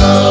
oh